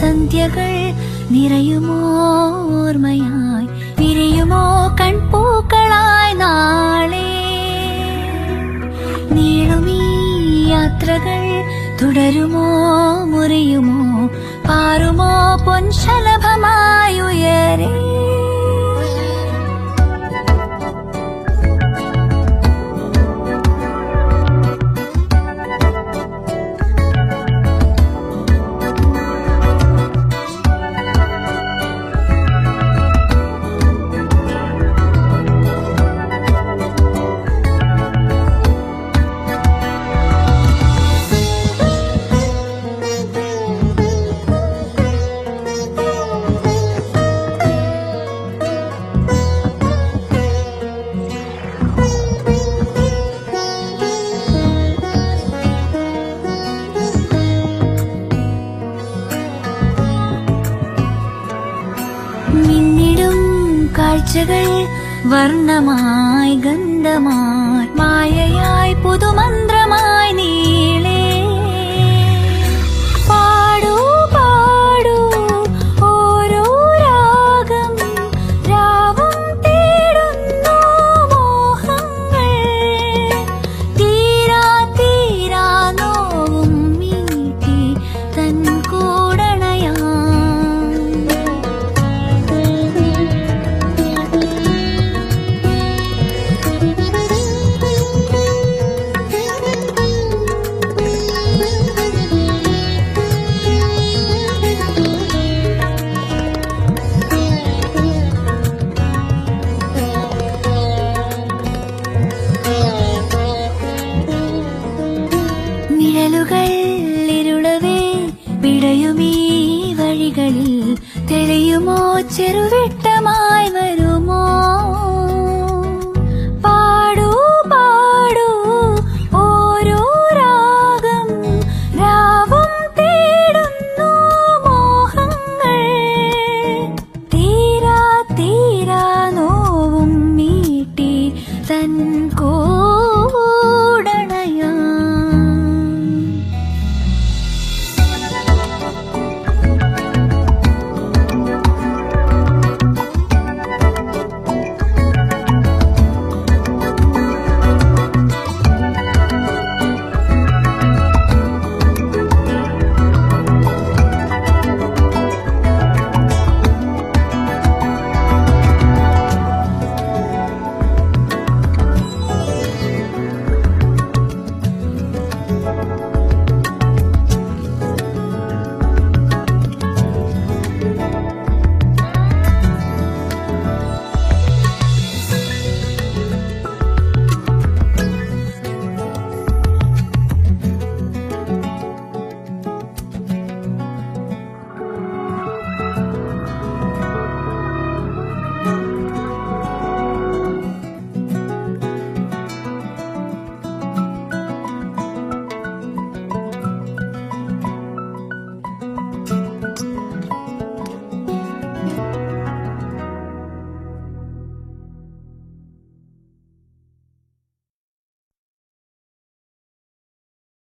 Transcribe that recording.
സന്ധ്യകൾ നിറയുമോർമയായി വിരിയുമോ കൺപൂക്കളായി നാളെ? നീളുമീ യാത്രകൾ തുടരുമോ കാഴ്ചകൾ വർണമായി ഗന്ധമായി മായയായി പുതുമന്ത്രമായി നീളേ വഴികളിൽ തെളിയുമോ ചെറുവിട്ടമായി വരുമോ